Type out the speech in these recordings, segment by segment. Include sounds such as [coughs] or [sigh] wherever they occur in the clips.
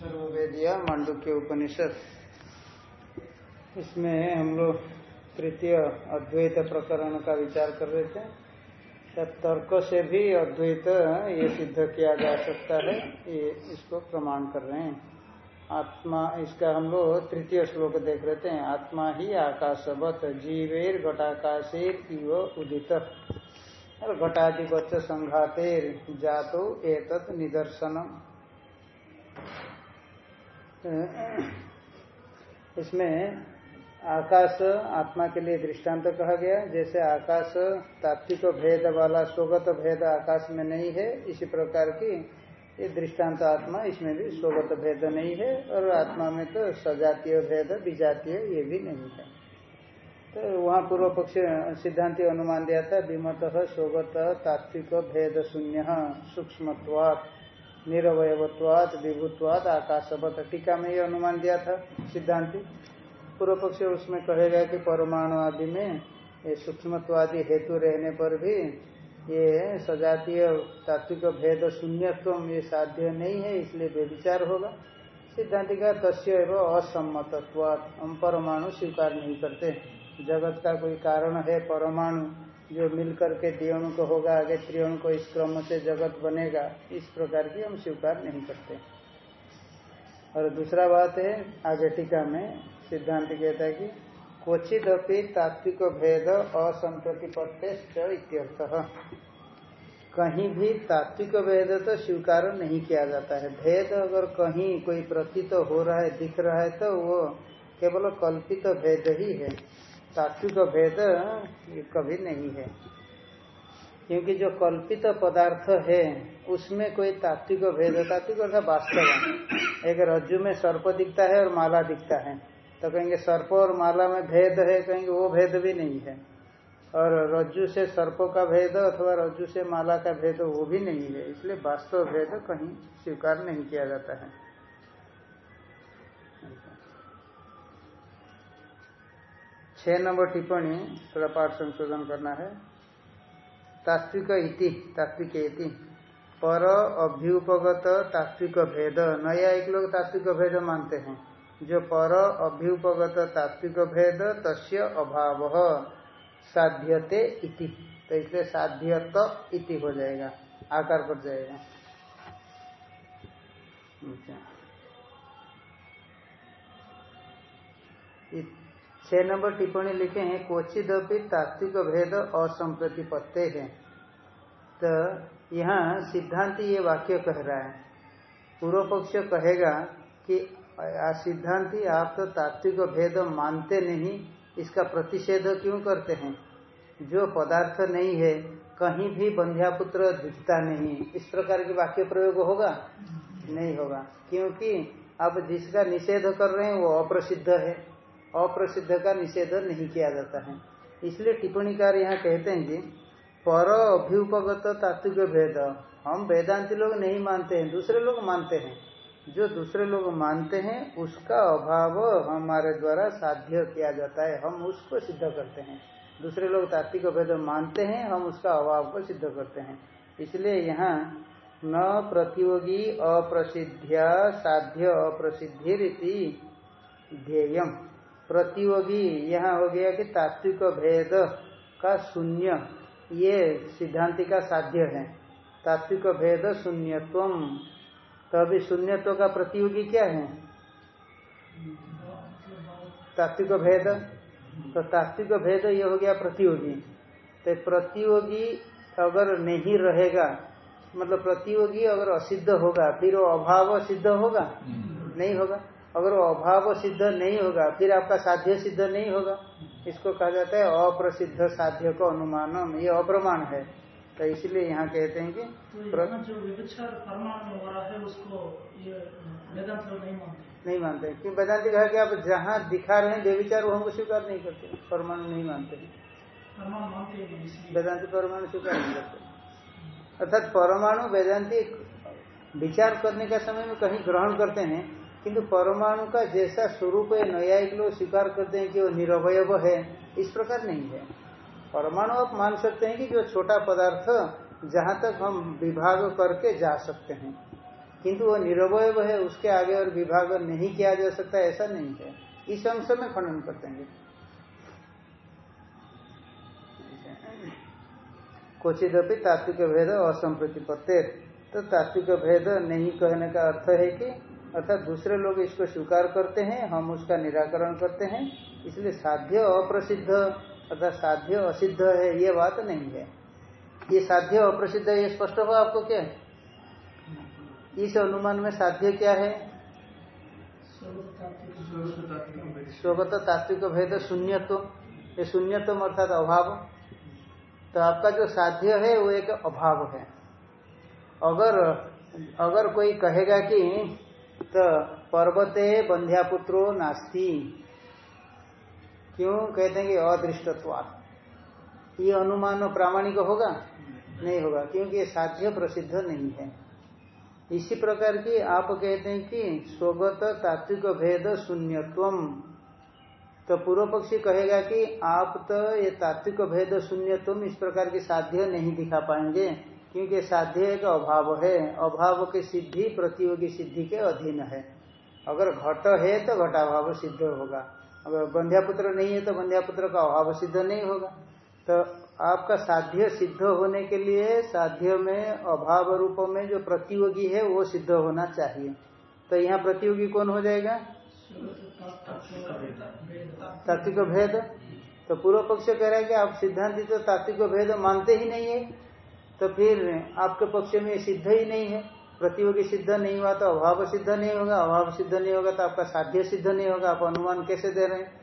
सर्ववेदिया मांडुक्य उपनिषद। इसमें हम लोग तृतीय अद्वैत प्रकरण का विचार कर रहे थे। तर्क से भी अद्वैत ये सिद्ध किया जा सकता है, ये इसको प्रमाण कर रहे हैं। आत्मा, इसका हम लोग तृतीय श्लोक देख रहे थे। आत्मा ही आकाशवत, जीवेर घटाकाशेर इव उदित। और घटाधिपत संघातेर जातो एतत् निदर्शनम। इसमें आकाश आत्मा के लिए दृष्टांत तो कहा गया। जैसे आकाश तात्विक भेद वाला स्वगत भेद आकाश में नहीं है, इसी प्रकार की ये दृष्टांत आत्मा इसमें भी स्वगत भेद नहीं है और आत्मा में तो सजातीय भेद विजातीय ये भी नहीं है। तो वहाँ पूर्व पक्ष सिद्धांति अनुमान दिया था, विमत स्वगत तात्विक भेद शून्य, सूक्ष्मत्वात्। निरवयत्वाद विभुत्वाद आकाशवत। टीका में ये अनुमान दिया था, सिद्धांति। पूर्व पक्ष उसमें कहेगा कि परमाणु आदि में ये सूक्ष्मत्वादि हेतु रहने पर भी ये सजातीय तात्विक भेद शून्यत्व ये साध्य नहीं है, इसलिए व्यविचार होगा। सिद्धांति का तस्य एवं असम्मतत्वाद हम परमाणु स्वीकार नहीं करते। जगत का कोई कारण है परमाणु? जो मिलकर के द्विअणु को होगा, आगे त्रिअणु को इस क्रम से जगत बनेगा, इस प्रकार की हम स्वीकार नहीं करते। और दूसरा बात है, आगे टीका में सिद्धांत कहता है कि क्वचित अपनी तात्विक भेद असंप्रतिपत्ते इत्यर्थ। कहीं भी तात्विक भेद तो स्वीकार नहीं किया जाता है। भेद अगर कहीं कोई प्रतीत तो हो रहा है, दिख रहा है तो वो केवल कल्पित भेद ही है। तात्विक भेद ये कभी नहीं है। क्योंकि जो कल्पित पदार्थ है, उसमें कोई तात्विक भेद, तात्विक अर्थात वास्तव एक रज्जु में सर्प दिखता है और माला दिखता है। तो कहेंगे सर्प और माला में भेद है, कहेंगे वो भेद भी नहीं है। और रज्जु से सर्प का भेद अथवा रज्जु से माला का भेद वो भी नहीं है। इसलिए वास्तव भेद कहीं स्वीकार नहीं किया जाता है। छह नंबर टिप्पणी, थोड़ा पाठ संशोधन करना है। तात्विक इति तात्विक इति। पर अभ्युपगत तात्विक भेद। नया एक लोग तात्विक भेद मानते हैं। जो पर अभ्युपगत तात्विक भेद, तस्य अभाव। साध्यते इति। तो इसलिए साध्यत इति हो जाएगा। आकार पर जाएगा। अच्छा। छह नंबर टिप्पणी लिखे हैं क्वचित तात्विक भेद असंप्रतिपत्ते है। तो यहाँ सिद्धांत ये वाक्य कह रहा है। पूर्व पक्ष कहेगा कि सिद्धांति आप तो तात्विक भेद मानते नहीं इसका प्रतिषेध क्यों करते हैं? जो पदार्थ नहीं है कहीं भी बंध्यापुत्र दिखता नहीं। इस प्रकार के वाक्य प्रयोग होगा? नहीं होगा। क्योंकि अब जिसका निषेध कर रहे हैं वो अप्रसिद्ध है। अप्रसिद्ध का निषेध नहीं किया जाता है। इसलिए टिप्पणीकार यहाँ कहते हैं कि, पर अभ्युपगत तात्विक भेद, हम वेदांति लोग नहीं मानते हैं, दूसरे लोग मानते हैं। जो दूसरे लोग मानते हैं, उसका अभाव हमारे द्वारा साध्य किया जाता है। हम उसको सिद्ध करते हैं। दूसरे लोग तात्विक भेद मानते हैं, हम उसका अभाव को सिद्ध करते हैं। इसलिए यहाँ, न प्रतियोगी अप्रसिद्धिया साध्य अप्रसिद्धि रीति ध्येयम। प्रतियोगी यहाँ हो गया कि तात्विक भेद का शून्य। ये सिद्धांति का साध्य है। तात्विक भेद शून्यत्व तो अभी शून्यत्व का प्रतियोगी क्या है? तात्विक भेद। तो तात्विक भेद ये हो गया प्रतियोगी। तो प्रतियोगी अगर नहीं रहेगा मतलब प्रतियोगी अगर असिद्ध होगा फिर वो अभाव सिद्ध होगा? नहीं होगा। अगर वो अभाव सिद्ध नहीं होगा फिर आपका साध्य सिद्ध नहीं होगा। इसको कहा जाता है अप्रसिद्ध साध्य को अनुमान ये अप्रमाण है। तो इसलिए यहाँ कहते हैं कि तो जो हो रहा है उसको ये नहीं मानते। नहीं मानते। कि वेदांति कहा कि आप जहाँ दिखा रहे हैं व्यविचार वो हमको स्वीकार नहीं करते। परमाणु नहीं मानते। वेदांति परमाणु स्वीकार नहीं करते। अर्थात परमाणु वेदांति विचार करने का समय में कहीं ग्रहण करते हैं किंतु परमाणु का जैसा स्वरूप है न्यायिक लोग स्वीकार करते हैं कि वो निरवय है, इस प्रकार नहीं है। परमाणु आप मान सकते हैं कि जो छोटा पदार्थ जहाँ तक हम विभाग करके जा सकते हैं, किंतु वो निरवय है, उसके आगे और विभाग नहीं किया जा सकता, ऐसा नहीं है। इस अंश में खंडन करते हैं। क्वचिदपि तात्विक भेद असंप्रतिपत्ति तो तात्विक भेद नहीं कहने का अर्थ है कि अर्थात दूसरे लोग इसको स्वीकार करते हैं, हम उसका निराकरण करते हैं, इसलिए साध्य अप्रसिद्ध, अर्थात साध्य असिद्ध है, ये बात नहीं है। ये साध्य अप्रसिद्ध ये स्पष्ट हुआ आपको क्या? इस अनुमान में साध्य क्या है? स्वगत तात्विक भेद शून्यत्व। ये शून्यत्व अर्थात अभाव। तो आपका जो साध्य है, वो एक अभाव है। अगर अगर कोई कहेगा कि तो पर्वते बंध्यापुत्रो नास्ती। क्यों? कहते हैं कि अदृष्टत्वाद ये अनुमान प्रामाणिक होगा? नहीं होगा, क्योंकि ये साध्य प्रसिद्ध नहीं है। इसी प्रकार की आप कहते हैं कि स्वगत तात्विक भेद शून्यत्व तो पूर्व पक्षी कहेगा कि आप तो ये तात्विक भेद शून्य तुम इस प्रकार की साध्य नहीं दिखा पाएँगे। क्योंकि साध्य एक अभाव है, अभाव की सिद्धि प्रतियोगी सिद्धि के अधीन है। अगर घट है तो घटाभाव सिद्ध होगा। अगर बंध्यापुत्र नहीं है तो बंध्यापुत्र का अभाव सिद्ध नहीं होगा। तो आपका साध्य सिद्ध होने के लिए साध्य में, अभाव रूप में जो प्रतियोगी है, वो सिद्ध होना चाहिए। तो यहाँ प्रतियोगी कौन हो जाएगा? तात्विक भेद। तो पूर्व पक्ष कह रहा है कि आप सिद्धांत तो तात्विक भेद मानते ही नहीं है। तो फिर आपके पक्ष में सिद्ध ही नहीं है। प्रतियोगी सिद्ध नहीं हुआ तो अभाव सिद्ध नहीं होगा। अभाव सिद्ध नहीं होगा तो आपका साध्य सिद्ध नहीं होगा। आप अनुमान कैसे दे रहे हैं?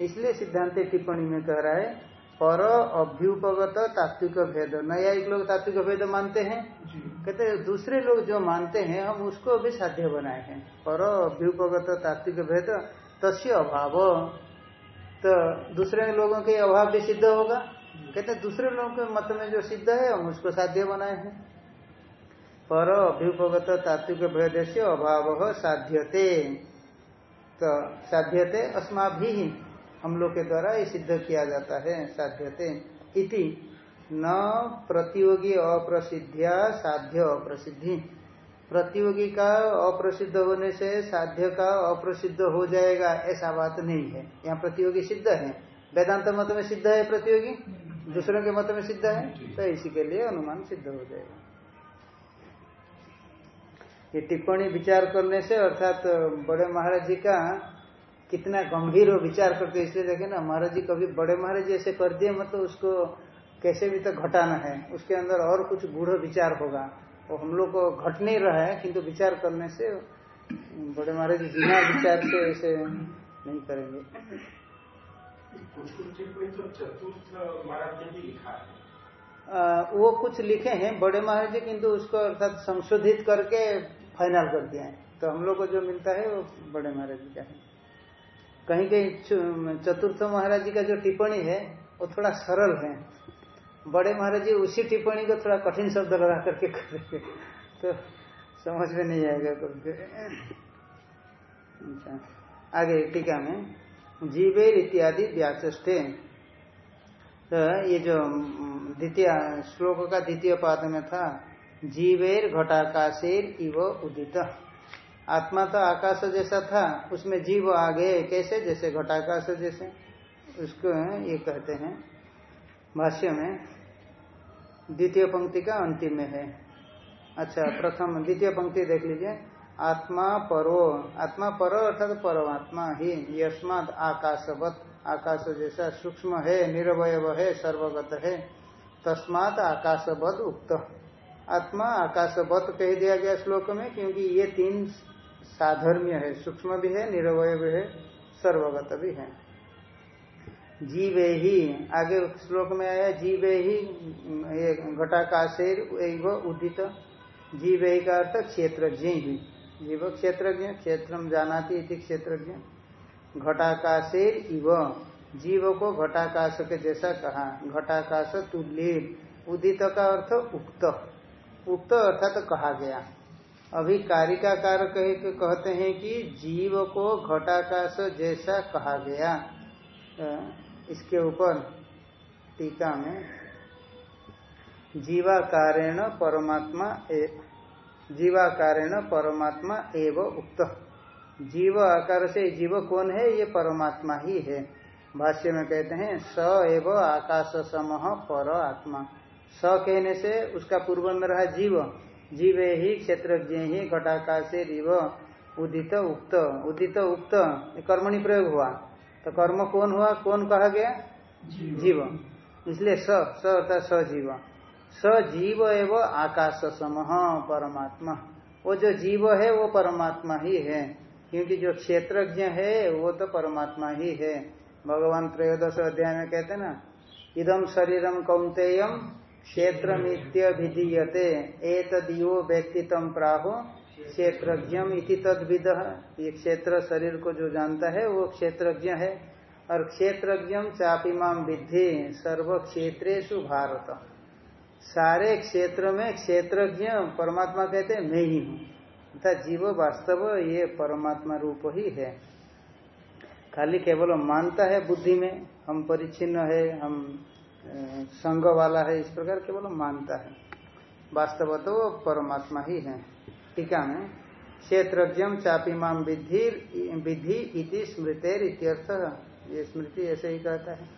इसलिए सिद्धांत टिप्पणी में कह रहा है पर अभ्युपगत तात्विक भेद। नया एक लोग तात्विक भेद मानते हैं। कहते हैं दूसरे लोग जो मानते हैं हम उसको भी साध्य बनाए हैं। पर अभ्युपगत तात्विक भेद तस्य अभाव। तो दूसरे लोगों के अभाव भी सिद्ध होगा। कहते दूसरे लोगों के मत में जो सिद्ध है, हम उसको साध्य बनाए हैं। पर अभ्युपगत तात्विक भेद से अभाव साध्यते। तो साध्यते अस्मा भी हम लोग के द्वारा ये सिद्ध किया जाता है, साध्यते। इति न प्रतियोगी अप्रसिद्धिया साध्य अप्रसिद्धि। प्रतियोगी का अप्रसिद्ध होने से साध्य का अप्रसिद्ध हो जाएगा, ऐसा बात नहीं है। यहाँ प्रतियोगी सिद्ध है। वेदांत मत में सिद्ध है प्रतियोगी? दूसरों के मत में सिद्ध है तो इसी के लिए अनुमान सिद्ध हो जाएगा। ये टिप्पणी विचार करने से अर्थात बड़े महाराज जी का कितना गंभीर हो विचार करते इसलिए देखे ना महाराज जी कभी बड़े महाराज जी ऐसे कर दिए मतलब उसको कैसे भी तो घटाना है। उसके अंदर और कुछ गूढ़ विचार होगा। वो हम लोग को घट नहीं रहा है किंतु विचार करने से बड़े महाराज जी बिना विचार से ऐसे नहीं करेंगे। आ, वो कुछ लिखे हैं बड़े महाराज जी किंतु उसको अर्थात संशोधित करके फाइनल कर दिया है। तो हम लोग को जो मिलता है वो बड़े महाराज जी का है। कहीं कहीं चतुर्थ महाराज जी का जो टिप्पणी है वो थोड़ा सरल है। बड़े महाराज जी उसी टिप्पणी को थोड़ा कठिन शब्द लगा करके करेंगे तो समझ में नहीं आएगा करके अच्छा आगे टीका में। जीवेर इत्यादि व्याचे तो ये जो द्वितीय, श्लोक का द्वितीय पाद में था, जीवेर घटाकाशेर इव उदित। आत्मा तो आकाश जैसा था, उसमें जीव आ गए कैसे? जैसे घटाकाश जैसे। उसको ये कहते हैं, भाष्य में, द्वितीय पंक्ति का अंतिम में है। अच्छा प्रथम, द्वितीय पंक्ति देख लीजिए। आत्मा परो आत्मा परो अर्थात परमात्मा ही, यस्मात आकाशवत, आकाश जैसा सूक्ष्म है निरवय है, सर्वगत है, तस्मात आकाशवत उक्त। आत्मा आकाशवत कह दिया गया श्लोक में, क्योंकि ये तीन साधर्म्य है, सूक्ष्म भी है, निरवय भी है, सर्वगत भी है। जीवे ही, आगे श्लोक में आया, जीवे ही घटाकाशेर उदित। जीवे का अर्थ क्षेत्र जी ही जीव क्षेत्रज्ञ, क्षेत्र जानाती इति क्षेत्रज्ञ। घटाकाशेर इव। जीव को घटाकाश के जैसा कहा। घटाकाश तुल्य। उदित का अर्थ उक्त। उक्त अर्थात तो कहा गया। अभी कह के कहते हैं कि जीव को घटाकाश जैसा कहा गया। इसके ऊपर टीका में जीवाकारेण परमात्मा जीवाकारेण परमात्मा एव उक्त। जीव आकार से जीव कौन है? ये परमात्मा ही है। भाष्य में कहते हैं स एव आकाश समह पर आत्मा। स कहने से उसका पूर्व में रहा जीव। जीव ही क्षेत्रज्ञ ही घटाकाश रिव उदित उक्त। उदित उक्त कर्मणि प्रयोग हुआ। तो कर्म कौन हुआ? कौन कहा गया? जीव। इसलिए स स अर्थात सजीव। सजीव एवं आकाश समह परमात्मा। वो जो जीव है, वो परमात्मा ही है। क्योंकि जो क्षेत्रज्ञ है, वो तो परमात्मा ही है। भगवान त्रयोदश अध्याय में कहते ना इदम शरीरम कौंतेयम क्षेत्र विधीयते एतदियो व्यक्तित्व प्राहो क्षेत्रज्ञम इति तद्विद। ये क्षेत्र शरीर को जो जानता है, वो क्षेत्रज्ञ है। और क्षेत्रज्ञम चापिमाम विधि सर्व क्षेत्रेशु भारत सारे क्षेत्र में क्षेत्रज्ञ परमात्मा कहते हैं, मैं ही हूँ। अर्थात जीव वास्तव ये परमात्मा रूप ही है। खाली केवल मानता है बुद्धि में, हम परिचिन्न है, हम संग वाला है, इस प्रकार केवल मानता है। वास्तव तो परमात्मा ही है। टीका में। क्षेत्रज्ञम चापिमाम विधि विधि इति स्मृतेर इत्यर्थ। ये स्मृति ऐसे ही कहता है।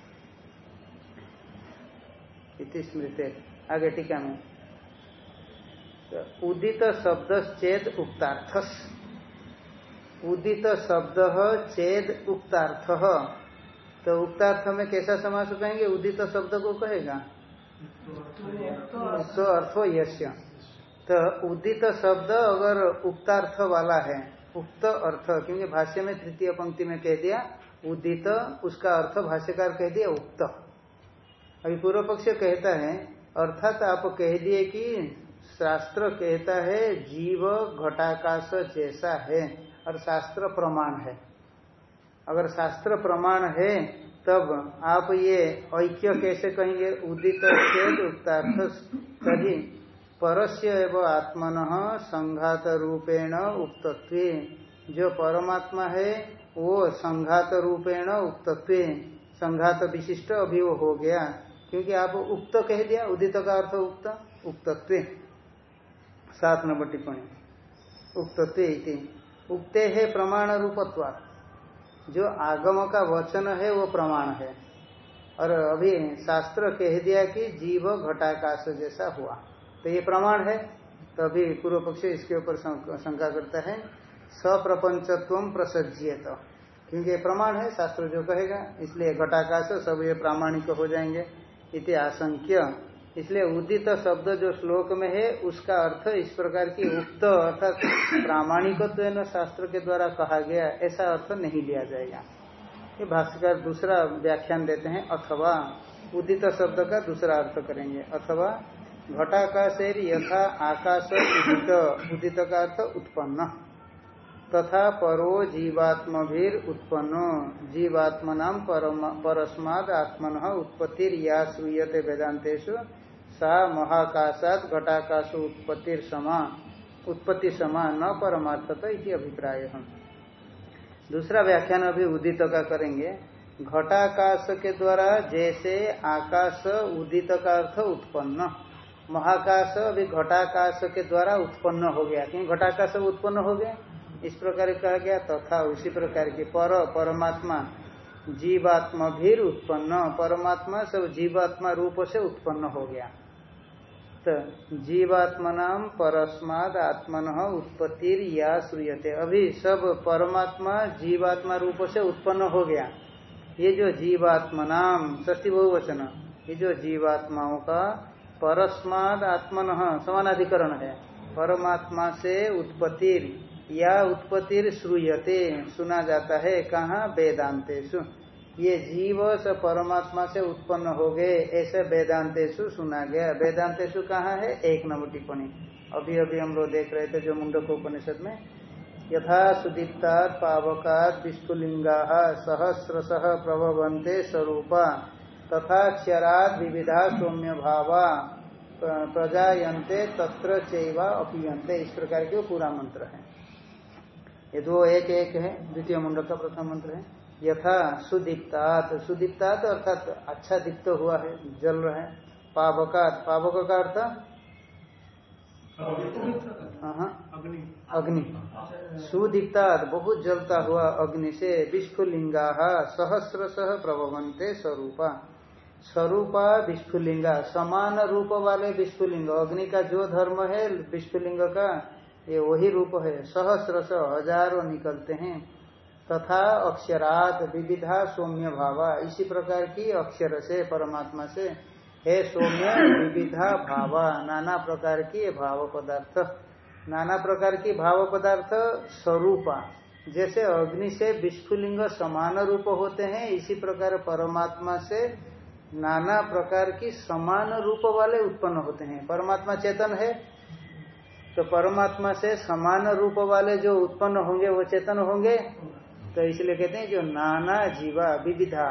इति स्मृतेर। आगे टीका में तो उदित शब्द चेत उक्तार्थस उदित शब्द चेद उक्तार्थ। तो उक्तार्थ में कैसा समास कहेंगे उदित शब्द को कहेगा? तो अर्थो यश्य। तो उदित शब्द अगर उक्तार्थ वाला है उक्त अर्थ क्योंकि भाष्य में तृतीय पंक्ति में कह दिया उदित उसका अर्थ भाष्यकार कह दिया उक्त। अभी पूर्व पक्ष कहता है अर्थात आप कह दिए कि शास्त्र कहता है, जीव घटाकाश जैसा है, और शास्त्र प्रमाण है। अगर शास्त्र प्रमाण है, तब आप ये ऐक्य कैसे कहेंगे? उदित चेत उक्तार्थ तभी परस्य एवं आत्मन संघात रूपेण उक्तत्व। जो परमात्मा है, वो संघात रूपेण उक्तत्व। संघात विशिष्ट अभी वो हो गया। क्योंकि आप उक्त कह दिया, उदित का अर्थ उक्त, उक्तत्व। सात नंबर टिप्पणी। उक्तत्व उक्ते है प्रमाण रूपत्वा जो आगम का वचन है, वो प्रमाण है। और अभी शास्त्र कह दिया कि जीव घटाकाश जैसा हुआ। तो ये प्रमाण है। तो अभी पूर्व पक्ष इसके ऊपर शंका करता है। सप्रपंचत्व प्रसज्जियत क्योंकि प्रमाण है, शास्त्र जो कहेगा, इसलिए घटाकाश सब ये प्रामाणिक हो जाएँगे। इति आशंक्य। इसलिए उदित शब्द जो श्लोक में है, उसका अर्थ इस प्रकार की उक्त अर्थात प्रामाणिकत्व शास्त्र के द्वारा कहा गया, ऐसा अर्थ नहीं लिया जाएगा। ये भाष्यकार दूसरा व्याख्यान देते हैं, अथवा उदित शब्द का दूसरा अर्थ करेंगे। अथवा घटाकाश यथा आकाश उदित उदित का अर्थ उत्पन्न। तथा परो जीवात्मभीर उत्पन्नो। जीवात्मना परस्माद आत्मन उत्पत्तिर या श्रूयते वेदांतेषु। सा महाकाशात घटाकाश उत्पत्ति समा। उत्पत्ति समा, न परमार्थता इति अभिप्राय। दूसरा व्याख्यान अभी उदित का करेंगे। घटाकाश के द्वारा जैसे आकाश उदित का अर्थ उत्पन्न। महाकाश अभी घटाकाश के द्वारा उत्पन्न हो गया। क्योंकि घटाकाश उत्पन्न हो गया। इस प्रकार कहा गया, तथा तो उसी प्रकार की पर, परमात्मा जीवात्मा भी उत्पन्न, परमात्मा सब जीवात्मा रूप से उत्पन्न हो गया। तो जीवात्मनाम परस्माद आत्मन उत्पत्ति या श्रूयते। अभी सब परमात्मा जीवात्मा रूप से उत्पन्न हो गया। ये जो जीवात्मनाम ष्टी बहुवचन, ये जो जीवात्माओं का परस्माद आत्मन समानाधिकरण है। परमात्मा से उत्पत्ति या उत्पत्ति श्रूयते, सुना जाता है, कहाँ? वेदांतेशु ये जीव से परमात्मा से उत्पन्न हो गए, ऐसे वेदांतेशु सुना गया। वेदांतेशु कहाँ है? एक नंबर टिप्पणी। अभी अभी हम लोग देख रहे थे जो मुंडक उपनिषद में, यथा सुदीप्ता पावका विष्णुलिंगा सहस्र सह प्रभवंते स्वरूपा, तथा क्षराद विविधा सौम्य भावा प्रजायन्ते तत्र चैवा अपीयन्ते। इस प्रकार के पूरा मंत्र है। ये दो एक एक है द्वितीय मुंडक का प्रथम मंत्र है। यथा सुदीप्तात। सुदीप्तात अर्थात अच्छा दीप्त हुआ है जल रहा है पावकात। पावक का अर्थ? हाँ, अग्नि। सुदीप्ता बहुत जलता हुआ अग्नि से विस्फुलिंगा सहस्र सह प्रभवंते स्वरूपा। स्वरूपा विस्फुलिंगा समान रूप वाले विस्फुलिंग अग्नि का जो धर्म है विस्फुलिंग का ये वही रूप है। सहस्र सह हज़ारों निकलते हैं। तथा अक्षरात विविधा सौम्य भावा। इसी प्रकार की अक्षर से, परमात्मा से, हे सौम्य विविधा भावा। नाना प्रकार की भाव पदार्थ। नाना प्रकार की भाव पदार्थ स्वरूपा। जैसे अग्नि से विस्फुलिंग समान रूप होते हैं, इसी प्रकार परमात्मा से नाना प्रकार की समान रूप वाले उत्पन्न होते हैं। परमात्मा चेतन है तो परमात्मा से समान रूप वाले जो उत्पन्न होंगे, वो चेतन होंगे। तो इसलिए कहते हैं जो नाना जीवा विविधा,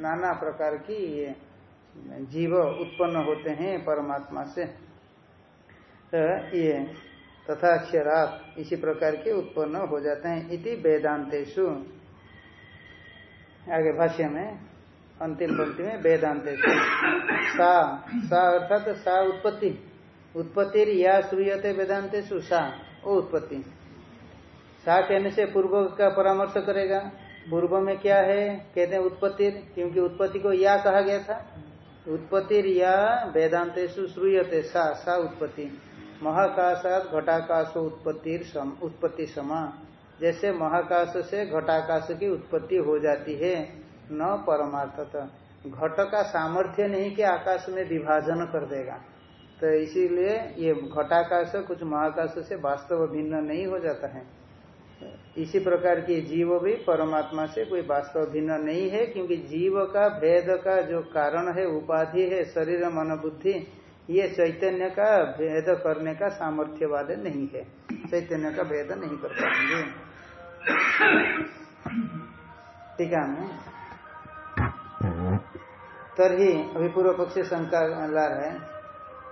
नाना प्रकार की जीव उत्पन्न होते हैं परमात्मा से। तो ये तथा अक्षरात इसी प्रकार के उत्पन्न हो जाते हैं इति वेदांतेशु आगे भाष्य में, अंतिम पंक्ति में वेदांतेशु सा सा अर्थात सा उत्पत्ति। उत्पत्ति या श्रूयते वेदांतेशु सा वो उत्पत्ति। सा कहने से पूर्व का परामर्श करेगा। पूर्व में क्या है? कहते हैं उत्पत्ति, क्योंकि उत्पत्ति को या कहा गया था। उत्पत्ति या वेदांतेशु श्रूयते सा सा उत्पत्ति। महाकाशात घटाकाश उत्पत्ति सम, उत्पत्ति समा। जैसे महाकाश से घटाकाश की उत्पत्ति हो जाती है, न परमार्थत। घट का सामर्थ्य नहीं कि आकाश में विभाजन कर देगा। तो इसीलिए ये घटाकाश कुछ महाकाश से वास्तव भिन्न नहीं हो जाता है। इसी प्रकार की जीव भी परमात्मा से कोई वास्तव भिन्न नहीं है क्योंकि जीव का भेद का जो कारण है उपाधि है शरीर मन बुद्धि ये चैतन्य का भेद करने का सामर्थ्य वाले नहीं है। चैतन्य का भेद नहीं कर पाएँगे। टीका में तरी अभी पूर्व पक्ष शंका ला रहे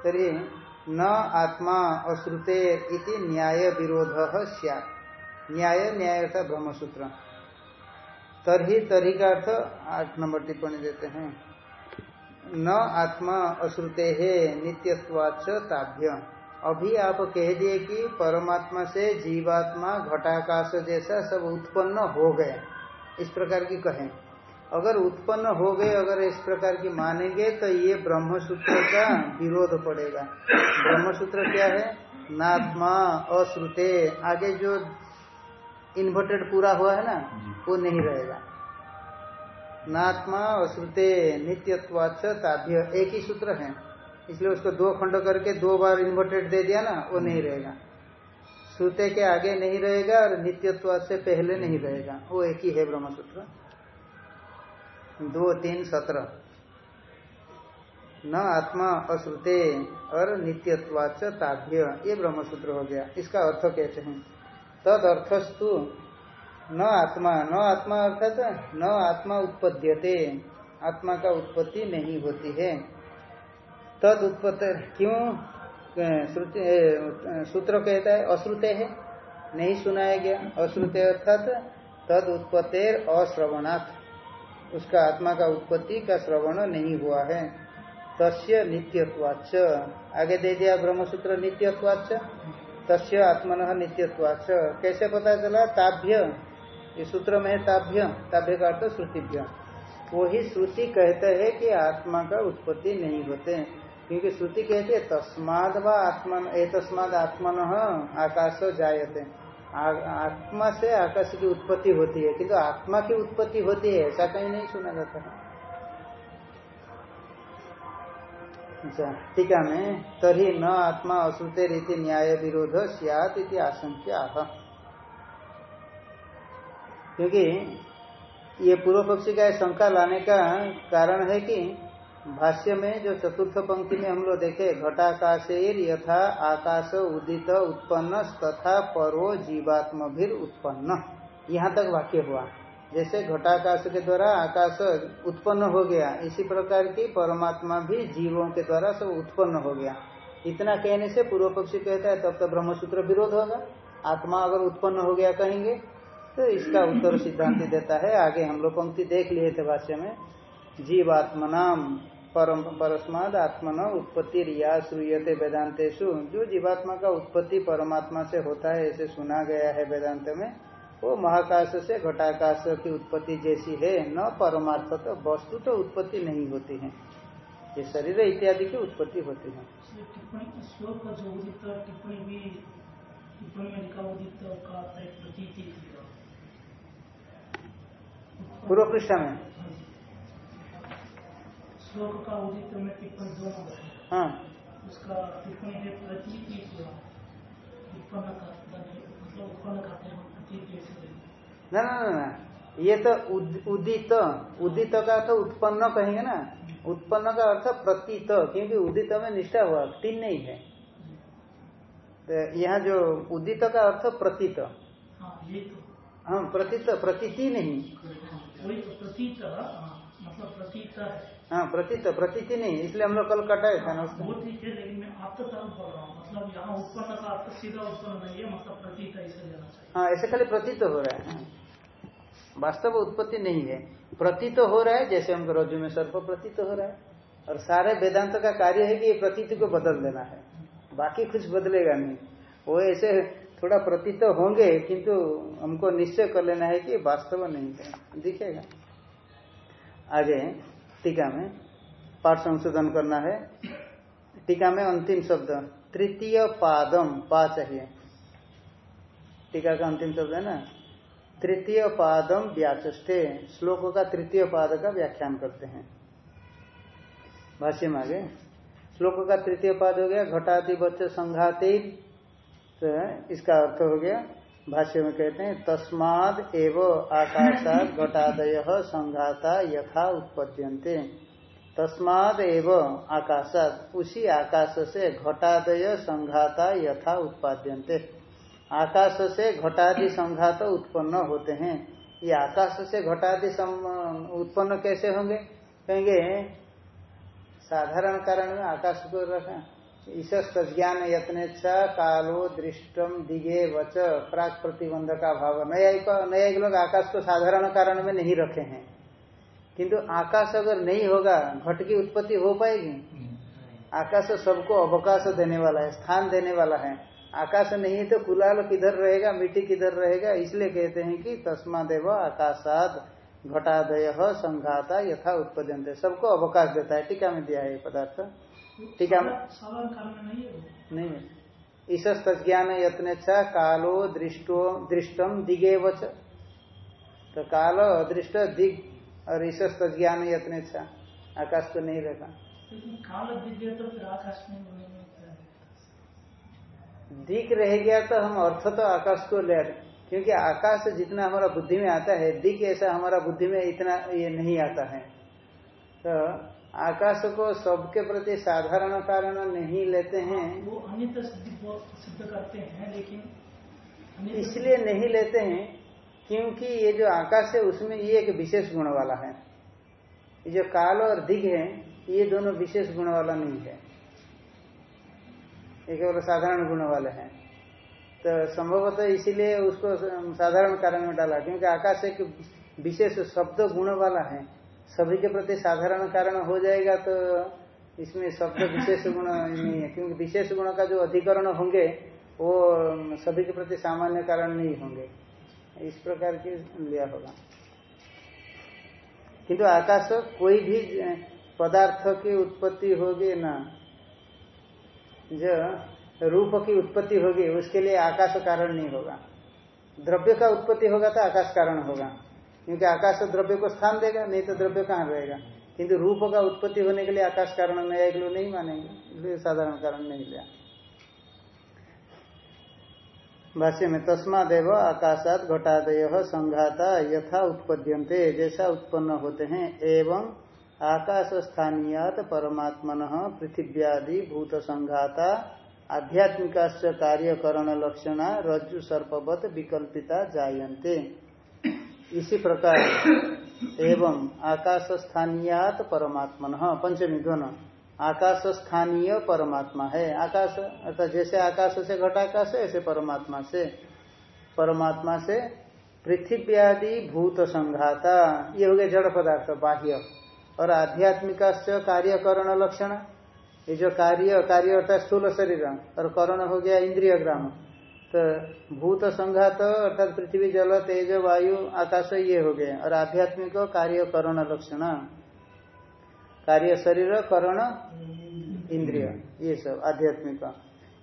तरी न आत्मा अश्रुते इति न्याय विरोध न्याय न्याय था ब्रह्मसूत्र। तरही तरी का अर्थ? आठ नंबर टिप्पणी देते हैं। न आत्मा अश्रुते है नित्यत्वाच ताभ्य अभी आप कह दिए कि परमात्मा से जीवात्मा घटाकाश जैसा सब उत्पन्न हो गया। इस प्रकार की कहें। अगर उत्पन्न हो गए, अगर इस प्रकार की मानेंगे तो ये ब्रह्मसूत्र का विरोध पड़ेगा। ब्रह्मसूत्र क्या है? नात्मा अश्रुते। आगे जो इन्वर्टेड पूरा हुआ है ना, वो नहीं रहेगा। नात्मा अश्रुते नित्यत्वाच ताभ्य। एक ही सूत्र है। इसलिए उसको दो खंड करके दो बार इन्वर्टेड दे दिया ना, वो नहीं रहेगा। श्रुते के आगे नहीं रहेगा और नित्यत्व से पहले नहीं रहेगा। वो एक ही है ब्रह्म सूत्र दो, तीन, सत्रह। न आत्मा अश्रुते और नित्यत्वाच ताभ्य। ये ब्रह्म सूत्र हो गया। इसका अर्थ कहते हैं? तद अर्थस्तु न आत्मा। न आत्मा अर्थात न आत्मा उत्पद्यते। आत्मा का उत्पत्ति नहीं होती है। तद उत्पत्ति क्यों सूत्र कहता है, अश्रुते है। नहीं सुनाया गया। अश्रुते अर्थात तद उत्पत्तिर अश्रवणात्। उसका आत्मा का उत्पत्ति का श्रवण नहीं हुआ है। तस्य नित्यत्वाच आगे दे दिया ब्रह्मसूत्र नित्यत्वाच तस्य आत्मन नित्यत्वाच कैसे पता चला? ताभ्य। ये सूत्र में ताभ्य ताभ्य का अर्थ श्रुतिभ्य। वही श्रुति कहते हैं कि आत्मा का उत्पत्ति नहीं होते। क्योंकि श्रुति कहते तस्माद व आत्मन ए तस्माद आत्मन आकाश जायते। आत्मा से आकाश की उत्पत्ति होती है। किंतु आत्मा की उत्पत्ति होती है, ऐसा कहीं नहीं सुना जाता। है अच्छा टीका में तरी न आत्मा अश्रुते रीति न्याय विरोध सियात इति आशंका क्योंकि ये पूर्व पक्षी का शंका लाने का कारण है कि भाष्य में जो चतुर्थ पंक्ति में हम लोग देखे घटाकाशेर यथा आकाश उदित उत्पन्न, तथा परो जीवात्म भी उत्पन्न। यहाँ तक वाक्य हुआ। जैसे घटाकाश के द्वारा आकाश उत्पन्न हो गया, इसी प्रकार की परमात्मा भी जीवों के द्वारा सब उत्पन्न हो गया। इतना कहने से पूर्व पक्षी कहता है, तब तो ब्रह्मसूत्र विरोध होगा। आत्मा अगर उत्पन्न हो गया कहेंगे तो इसका उत्तर सिद्धांत देता है। आगे हम लोग पंक्ति देख लिए थे भाष्य में। जीवात्मनाम परम परस्माद आत्मन उत्पत्ति रिया श्रूयते वेदांतेशु जो जीवात्मा का उत्पत्ति परमात्मा से होता है ऐसे सुना गया है वेदांत में वो महाकाश से घटाकाश की उत्पत्ति जैसी है। न परमार्थ तो वस्तु तो उत्पत्ति नहीं होती है। ये शरीर इत्यादि की उत्पत्ति होती है। पूर्व श्लोक का श्लोक का उदित में टिप्पणी दोनों हाँ। उसका टिप्पणी है मतलब ना ना ना ये तो उदित उदित का अर्थ उत्पन्न कहेंगे ना? उत्पन्न का अर्थ प्रतीत क्योंकि उदित में निष्ठा हुआ तीन नहीं है। तो यहाँ जो उदित का अर्थ प्रतीत। हाँ तो। हाँ प्रतीत प्रतीति नहीं। तो प्रतीत हाँ, मतलब प्रतीत है। हाँ प्रतीत प्रतीति नहीं इसलिए हम लोग कल कटाए था ना उसको ठीक है लेकिन मैं आप तो तरफ़ रहा हूँ। मतलब यहाँ उत्पन्न का अर्थ सीधा उत्पन्न नहीं है मतलब हाँ ऐसे खाली प्रतीत हो रहा है। वास्तव उत्पत्ति नहीं है। प्रतीत हो रहा है जैसे हमको रज्जु में सर्प प्रतीत हो रहा है। और सारे वेदांत का कार्य है कि ये प्रतीति को बदल देना है। बाकी कुछ बदलेगा नहीं। वो ऐसे थोड़ा प्रतीत होंगे किंतु हमको निश्चय कर लेना है कि वास्तव नहीं है। दिखेगा। आगे। टीका में पाठ संशोधन करना है। टीका में अंतिम शब्द, तृतीय पादम, पा चाहिए। टीका का अंतिम शब्द है ना? तृतीय पादम व्याचे श्लोक का तृतीय पाद का व्याख्यान करते हैं। भाष्य में आगे। श्लोक का तृतीय पाद हो गया घटाति बच्च संघाते। तो इसका अर्थ हो गया भाष्य में कहते हैं, तस्माद एव आकाशात घटादय संघाता यथा उत्पद्यन्ते। तस्माद एव आकाशात, उसी आकाश से घटादय संघाता यथा उत्पाद्यन्ते। आकाश से घटादि संघात उत्पन्न होते हैं। ये आकाश से घटादि उत्पन्न कैसे होंगे? कहेंगे, साधारण कारण में आकाश को रखा। ईशस्त ज्ञान यत्नेच्छा कालो दृष्टम दिगे वच। प्राक प्रतिबंध का भाव न्यायिक न्यायिक लोग आकाश को साधारण कारण में नहीं रखे हैं। किंतु आकाश अगर नहीं होगा घट की उत्पत्ति हो पाएगी? आकाश सबको अवकाश देने वाला है स्थान देने वाला है। आकाश नहीं तो कुलाल किधर रहेगा मिट्टी किधर रहेगा? इसलिए कहते हैं कि तस्मा देव आकाशाद घटादय संघाता यथा उत्पद्यंते सबको अवकाश देता है। टीका में दिया है ये पदार्थ। नहीं है? नहीं है ईशस्त ज्ञान यत्नेच्छा कालो दृष्टो दृष्टम दिगे वच तो काल अदृष्ट दिग और ईशस्त ज्ञान यत्नेच्छा आकाश को नहीं काल दिख तो फिर आकाश में नहीं होता दिख रह गया तो हम अर्थ तो आकाश को ले रहे क्योंकि आकाश जितना हमारा बुद्धि में आता है दिख ऐसा हमारा बुद्धि में इतना ये नहीं आता है। तो आकाश को सबके प्रति साधारण कारण नहीं लेते हैं। वो अनित सिद्धि सिद्ध करते हैं लेकिन इसलिए नहीं लेते हैं क्योंकि ये जो आकाश है उसमें ये एक विशेष गुण वाला है। ये जो काल और दिग है ये दोनों विशेष गुण वाला नहीं है। ये केवल साधारण गुण वाले हैं। तो संभवतः इसीलिए उसको साधारण कारण में डाला क्योंकि आकाश एक विशेष शब्द गुण वाला है। सभी के प्रति साधारण कारण हो जाएगा तो इसमें शब्द विशेष गुण नहीं है, क्योंकि विशेष गुण का जो अधिकरण होंगे, वो सभी के प्रति सामान्य कारण नहीं होंगे। इस प्रकार की लिया होगा। किंतु आकाश कोई भी पदार्थ की उत्पत्ति होगी ना, जो रूप की उत्पत्ति होगी, उसके लिए आकाश कारण नहीं होगा। द्रव्य का उत्पत्ति होगा तो आकाश कारण होगा। क्योंकि आकाश द्रव्य को स्थान देगा, नहीं तो द्रव्य कहाँ रहेगा? किंतु रूप का उत्पत्ति होने के लिए आकाश कारण नया एक लोग नहीं मानेंगे, इसलिए साधारण कारण नहीं लिया। भाष्य में, तस्मादेव आकाशात घटादय संघाता यथा उत्पद्यन्ते, जैसा उत्पन्न होते हैं, एवं आकाश स्थानीयात परमात्मन पृथिव्यादि भूत संघाता आध्यात्मिक कार्यकरण लक्षणा रज्जु सर्पवत विकल्पिता जायन्ते। इसी प्रकार [coughs] एवं आकाश स्थानीयात परमात्मन, पंचमी ध्वन। आकाश स्थानीय परमात्मा है। आकाश, अर्थात जैसे आकाश से घटाकाश है, ऐसे परमात्मा से परमात्मा से पृथ्वी आदि भूत संघाता। ये हो गया जड़ पदार्थ, बाह्य। और आध्यात्मिका कार्यकरण लक्षण। ये जो कार्य कार्य अर्थात स्थूल शरीर। और करण हो गया इंद्रिय ग्राम। तो भूत संघात अर्थात पृथ्वी, जल, तेज, वायु, आकाश, ये हो गए। और आध्यात्मिक कार्य, करण, लक्षण। कार्य, शरीर, करण, इंद्रिय। ये सब, आध्यात्मिक।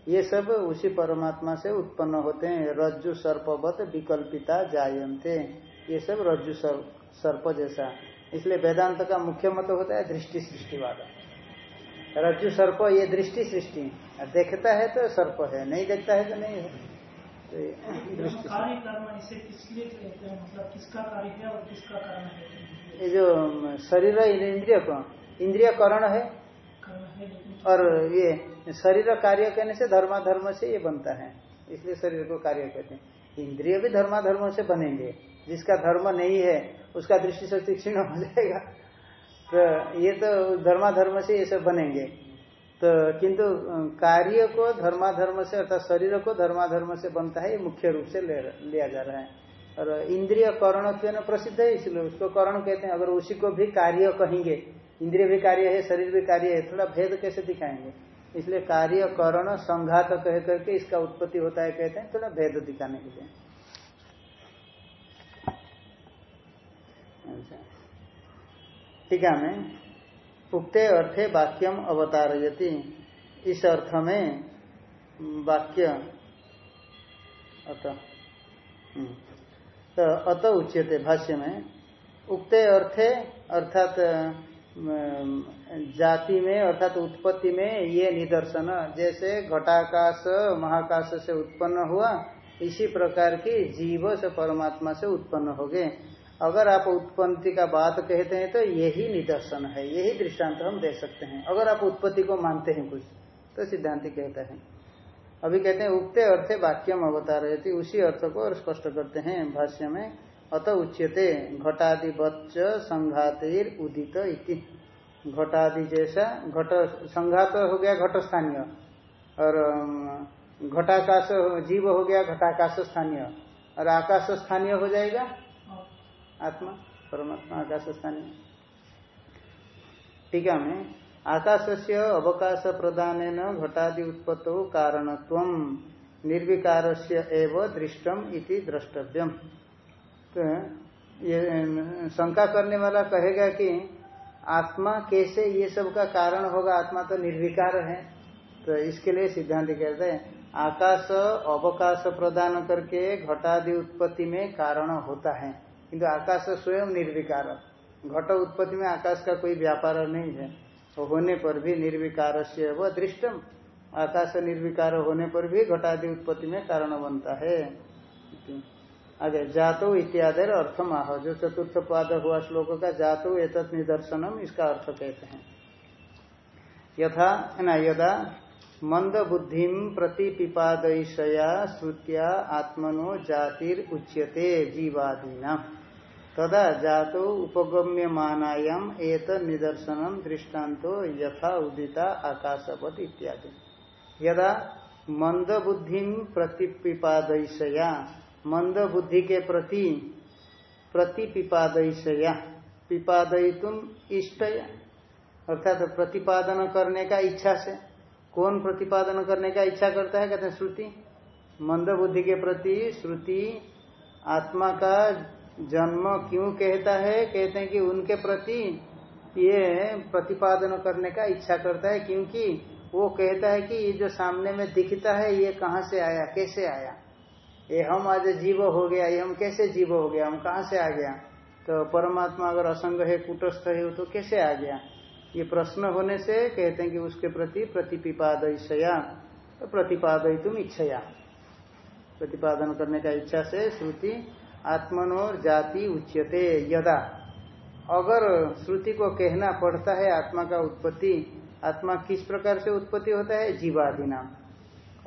ये सब उसी परमात्मा से उत्पन्न होते हैं। रज्जु, सर्पवत, विकल्पिता, जायन्ते। ये सब रज्जु सर्प जैसा। इसलिए वेदांत का मुख्य मत होता है दृष्टि सृष्टिवाद रज्जु, सर्प, ये दृष्टि सृष्टि। देखता है तो सर्प है, नहीं देखता है तो नहीं है। ये जो शरीर इंद्रिय को इंद्रिय करण है और ये शरीर कार्य करने से धर्माधर्म से ये बनता है। इसलिए शरीर को कार्य कहते हैं। इंद्रिय भी धर्मा धर्माधर्म से बनेंगे। जिसका धर्म नहीं है उसका दृष्टि से तीक्षण हो जाएगा। तो ये तो धर्माधर्म से ये सब बनेंगे। तो किंतु कार्य को धर्माधर्म से अर्थात शरीर को धर्माधर्म से बनता है ये मुख्य रूप से ले, लिया जा रहा है। और इंद्रिय करण प्रसिद्ध है इसलिए उसको करण कहते हैं। अगर उसी को भी कार्य कहेंगे इंद्रिय भी कार्य है शरीर भी कार्य है थोड़ा भेद कैसे दिखाएँगे? इसलिए कार्य करण संघात कह करके इसका उत्पत्ति होता है कहते हैं थोड़ा भेद दिखाने के लिए। अच्छा। टीका में उक्ते अर्थे वाक्यम अवतारयति इस अर्थ में वाक्य, अत हम्म। तो अत उच्यते भाष्य में उक्ते अर्थे, अर्थात जाति में, अर्थात उत्पत्ति में ये निदर्शन, जैसे घटाकाश, महाकाश से उत्पन्न हुआ, इसी प्रकार की जीव से परमात्मा से उत्पन्न हो गए अगर आप उत्पत्ति का बात कहते हैं तो यही निदर्शन है, यही दृष्टांत हम दे सकते हैं। अगर आप उत्पत्ति को मानते हैं कुछ तो सिद्धांति कहता है। अभी कहते हैं उगते अर्थे वाक्यम अवतार उसी अर्थ को और स्पष्ट करते हैं भाष्य में, अत उच्यते घटादि बच्च संघातिर उदित इति। घटादि जैसा, घट, संघात हो गया घट स्थानीय और घटाकाश जीव हो गया घटाकाश स्थानीय, और आकाश स्थानीय हो जाएगा आत्मा, परमात्मा आकाश स्थानीय टीका में आकाश से अवकाश प्रदान घटादि उत्पत्तो कारणत्व निर्विकार दृष्टम इति द्रष्टव्यम। तो ये, शंका करने वाला कहेगा कि आत्मा कैसे ये सब का कारण होगा? आत्मा तो निर्विकार है। तो इसके लिए सिद्धांत कहते हैं, आकाश अवकाश प्रदान करके घटादि उत्पत्ति में कारण होता है। किंतु आकाश स्वयं निर्विकार। घट उत्पत्ति में आकाश का कोई व्यापार नहीं है। तो होने पर भी निर्विकार से वह दृष्टम। आकाश निर्विकार होने पर भी घटादि उत्पत्ति में कारण बनता है। आगे, जातो इत्यादि अर्थ माह जो चतुर्थ पाद हुआ श्लोक का, जातो एत निदर्शनम, इसका अर्थ कहते हैं। यथा न, यदा मंद बुद्धि प्रति पिपादयया श्रुत्या आत्मनो जातिर उच्यते जीवादीना तदा जातो उपगम्य मानायाम एत निदर्शन दृष्टान्तो यथा उदिता आकाशवत इत्यादि। यदा मंद बुद्धि प्रतिपिपादया मंद बुद्धि के प्रति प्रतिपिपादया पिपादयितुम इष्ट, अर्थात प्रतिपादन करने का इच्छा से, कौन प्रतिपादन करने का इच्छा करता है? कहते हैं श्रुति। मंद बुद्धि के प्रति श्रुति, आत्मा का जन्म क्यों कहता है? कहते हैं कि उनके प्रति ये प्रतिपादन करने का इच्छा करता है, क्योंकि वो कहता है कि ये जो सामने में दिखता है, ये कहाँ से आया? कैसे आया? ये हम आज जीव हो गया, ये हम कैसे जीव हो गया? हम कहाँ से आ गया? तो परमात्मा अगर असंग है, कुटस्थ है तो कैसे आ गया? ये प्रश्न होने से कहते हैं कि उसके प्रति प्रतिपिपादया तो प्रतिपादय तुम इच्छया। प्रतिपादन करने का इच्छा से श्रुति आत्मनोर जाति उच्यते, यदा। अगर श्रुति को कहना पड़ता है आत्मा का उत्पत्ति, आत्मा किस प्रकार से उत्पत्ति होता है? जीवादि नाम।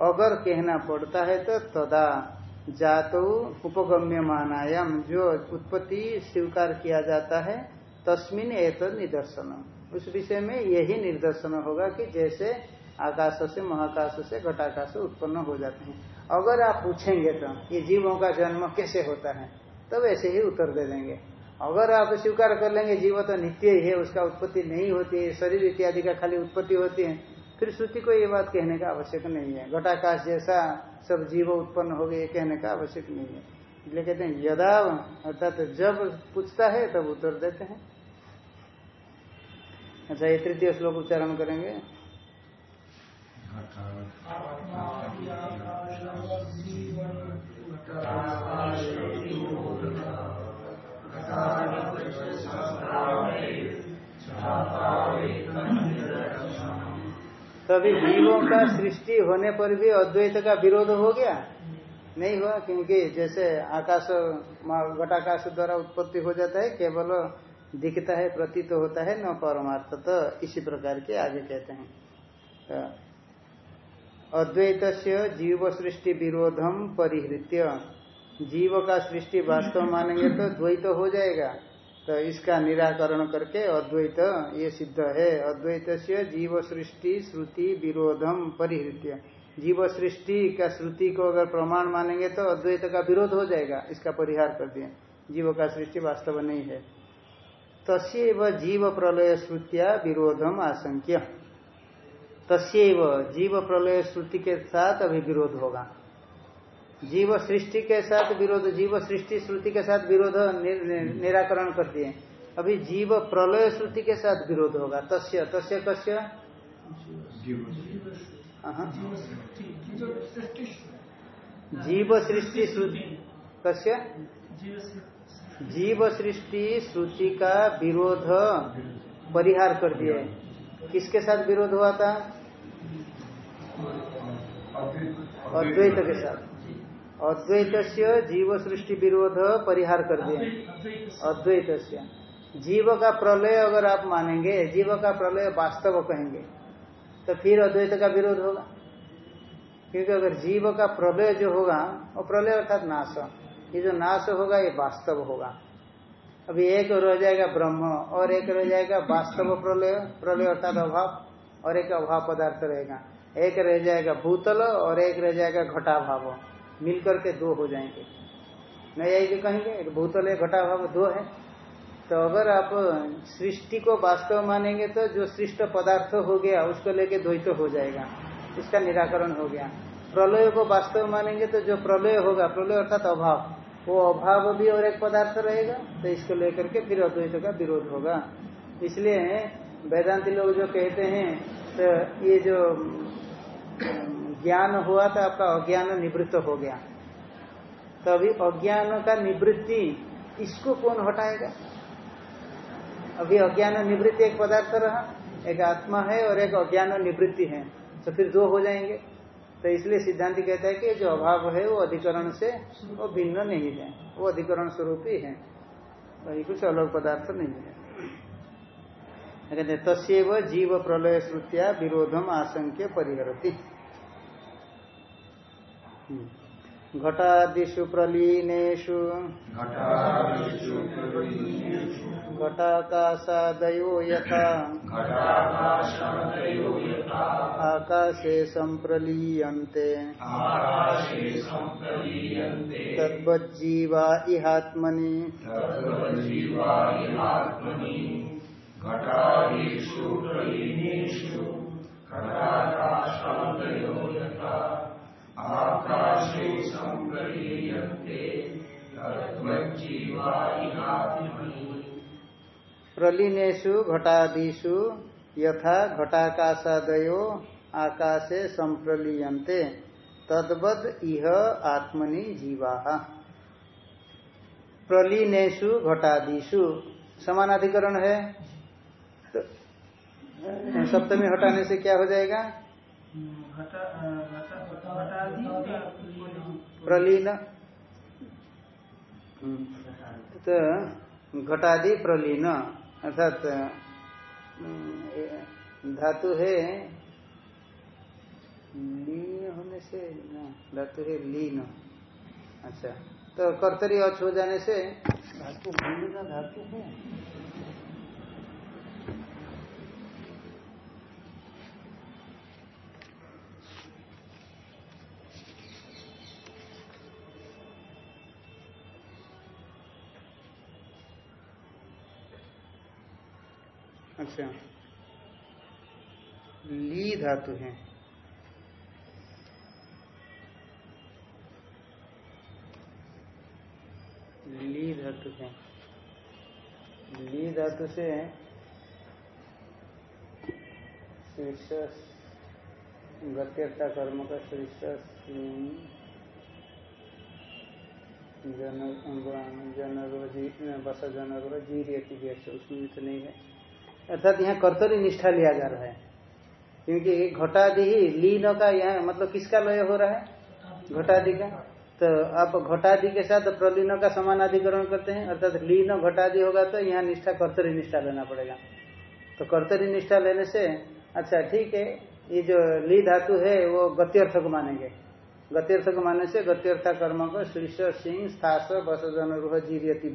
अगर कहना पड़ता है तो तदा, जातो उपगम्य मानायाम जो उत्पत्ति स्वीकार किया जाता है, तस्मिन एक निदर्शन उस विषय में यही निर्दर्शन होगा कि जैसे आकाश से, महाकाश से, घटाकाश उत्पन्न हो जाते हैं। अगर आप पूछेंगे तो ये जीवों का जन्म कैसे होता है तब तो ऐसे ही उत्तर दे देंगे अगर आप स्वीकार कर लेंगे जीव तो नित्य ही है उसका उत्पत्ति नहीं होती है शरीर इत्यादि का खाली उत्पत्ति होती है फिर श्रुति को ये बात कहने का आवश्यक नहीं है घटाकाश जैसा सब जीव उत्पन्न हो गए कहने का आवश्यक नहीं है इसलिए कहते हैं यदा अर्थात तो जब पूछता है तब उत्तर देते हैं अच्छा ये तृतीय श्लोक उच्चारण करेंगे तभी जीवों का सृष्टि होने पर भी अद्वैत का विरोध हो गया? नहीं हुआ, क्योंकि जैसे आकाश घटाकाश द्वारा उत्पत्ति हो जाता है, केवल दिखता है, प्रतीत तो होता है न परमार्थ तो इसी प्रकार के आगे कहते हैं। तो अद्वैत जीव सृष्टि विरोधम परिहृत्य। जीव का सृष्टि वास्तव मानेंगे तो द्वैत हो जाएगा। तो इसका निराकरण करके अद्वैत, ये सिद्ध है। अद्वैत जीव सृष्टि श्रुति विरोधम परिहृत्य। जीव सृष्टि का श्रुति को अगर प्रमाण मानेंगे तो अद्वैत का विरोध हो जाएगा। इसका परिहार कर दिए। जीव का सृष्टि वास्तव नहीं है। तस्व जीव प्रलय श्रुतिया विरोधम आशंक्य। तस्व जीव प्रलय श्रुति के साथ अभी विरोध होगा। जीव सृष्टि के साथ विरोध जीव सृष्टि श्रुति के साथ विरोध निराकरण कर दिए। अभी जीव प्रलय श्रुति के साथ विरोध होगा। तस्य तस्य कस्य? जीव सृष्टि श्रुति। कस्य? जीव सृष्टि श्रुति का विरोध परिहार कर दिए। किसके साथ विरोध हुआ था? अद्वैत के साथ। अद्वैत जीव सृष्टि विरोध परिहार कर दिए अद्वैत जीव का प्रलय अगर आप मानेंगे, जीव का प्रलय वास्तव कहेंगे तो फिर अद्वैत का विरोध होगा। क्योंकि अगर जीव का प्रलय जो होगा, वो प्रलय अर्थात नाश। ये जो नाश होगा, ये वास्तव होगा। अभी एक रह जाएगा ब्रह्म, और एक रह जाएगा वास्तव प्रलय प्रलय अर्थात अभाव, और एक अभाव पदार्थ रहेगा। एक रह जाएगा भूतल, और एक रह जाएगा घटाभाव। मिलकर के दो हो जाएँगे। नया जो कहेंगे भूतल है घटा भाव दो है। तो अगर आप सृष्टि को वास्तव मानेंगे तो जो सृष्ट पदार्थ हो गया, उसको लेके द्वैत हो जाएगा। इसका निराकरण हो गया। प्रलय को वास्तव मानेंगे तो जो प्रलय होगा, प्रलय अर्थात अभाव। वो अभाव भी और एक पदार्थ रहेगा तो इसको लेकर के फिर अद्वैत का विरोध होगा। इसलिए वेदांति लोग जो कहते हैं तो ये जो ज्ञान हुआ तो आपका अज्ञान निवृत्त हो गया। तो अभी अज्ञान का निवृत्ति इसको कौन हटाएगा? अभी अज्ञान निवृत्ति एक पदार्थ रहा, एक आत्मा है और एक अज्ञान निवृत्ति है तो फिर दो हो जाएँगे। तो इसलिए सिद्धांत कहता है कि जो अभाव है, वो अधिकरण से वो भिन्न नहीं है। वो अधिकरण स्वरूप ही। है वही कुछ अलग पदार्थ नहीं है। कहते तस्व जीव प्रलय श्रुतिया विरोधम आशंक्य परिहरती। घटादिषु प्रलीनेषु। घटाकाशादयो यथा। आकाशे सम्प्रलीयन्ते तद्वज्जीवा इहात्मनि। घटादिषु प्रलीनेषु। घटाकाशादयो यथा। प्रलीनेशु घटादिषु यथा घटाकाशादयो आकाशे संप्रलीयन्ते, तद्वद इह आत्मनि जीवा। प्रलीनेशु घटादिशु समानाधिकरण है? तो सप्तमी हटाने से क्या हो जाएगा? प्रलीन। तो घटादि प्रलीन। अर्थात धातु है, लीन होने से धातु है लीन। अच्छा तो कर्तरी अच हो जाने से, धातु धातु है। अच्छा ली धातु है ली धातु है ली धातु से शीर्ष गत्यता कर्म का शीर्ष जनरोजी बस जनरो जीरियती उसमें भी तो नहीं है अर्थात यहाँ कर्तरी निष्ठा लिया जा रहा है। क्योंकि घटादि ही लीन का यहाँ मतलब किसका लय हो रहा है? घटादि का। तो आप घटादि के साथ प्रलीन का समान अधिकरण करते हैं। अर्थात लीन घटादि होगा तो यहाँ निष्ठा कर्तरी निष्ठा लेना पड़ेगा। तो कर्तरी निष्ठा लेने से अच्छा ठीक है, ये जो ली धातु है, वो गत्यर्थ को मानेंगे। गत्यर्थ को मानने से गत्यर्थ कर्म को शीर्ष सिंह, स्थास, बसजन, रूह, जीरियति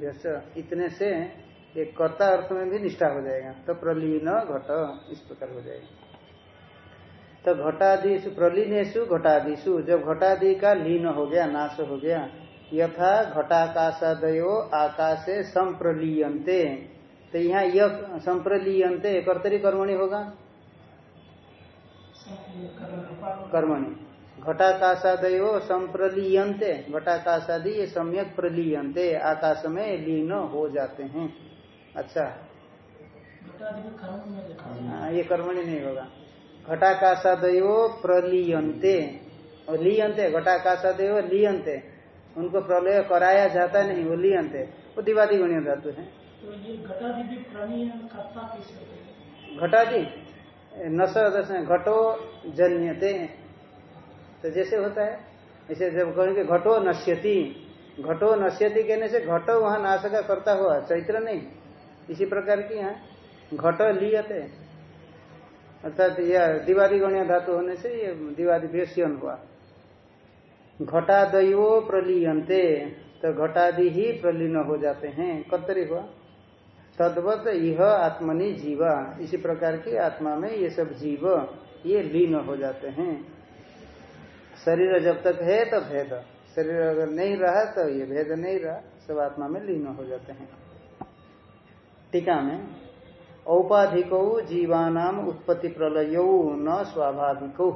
इतने से एक कर्ता अर्थ में भी निष्ठा हो जाएगा। तो प्रलीन घट, इस प्रकार हो जाएगा। तो घटादिशु प्रलीनेशु घटादिशु जब घटादि का लीन हो गया, नाश हो गया, यथा घटाकाशादयो आकाशे संप्रलीयंते तो यहाँ यह संप्रलीयंते कर्तरी कर्मणि होगा? कर्मणि। घटाकाशादयो संप्रलीयंते घटाकाशादि ये सम्यक प्रलीयंते आकाश में लीन हो जाते हैं। अच्छा। हाँ ये कर्मणि नहीं होगा। घटाकाशादयो प्रलीयंते और लियंते घटाकाशादयो लियंते उनको प्रलय कराया जाता नहीं वो लियंते वो दिवादी गणीय धातु है। घटादि नश दस घटो जन्यते। तो जैसे होता है ऐसे जब कहेंगे घटो नश्यति। घटो नश्यति कहने से घटो वहाँ नाश का करता हुआ चैत्र नहीं। इसी प्रकार की यहाँ घट लियते। अर्थात यह दिवादी गणीय धातु होने से ये दिवादी वेश्यन हुआ। घटादयो प्रलीयंते तो घटादि ही प्रलीन हो जाते हैं। कत्तरी हुआ। तद्वत यह आत्मनि जीवा। इसी प्रकार की आत्मा में ये सब जीव, ये लीन हो जाते हैं। शरीर जब तक है तो भेद। शरीर अगर नहीं रहा तो ये भेद नहीं रहा। सब आत्मा में लीन हो जाते हैं। टीका में, औपाधिको जीवानाम उत्पत्ति प्रलय न स्वाभाविको।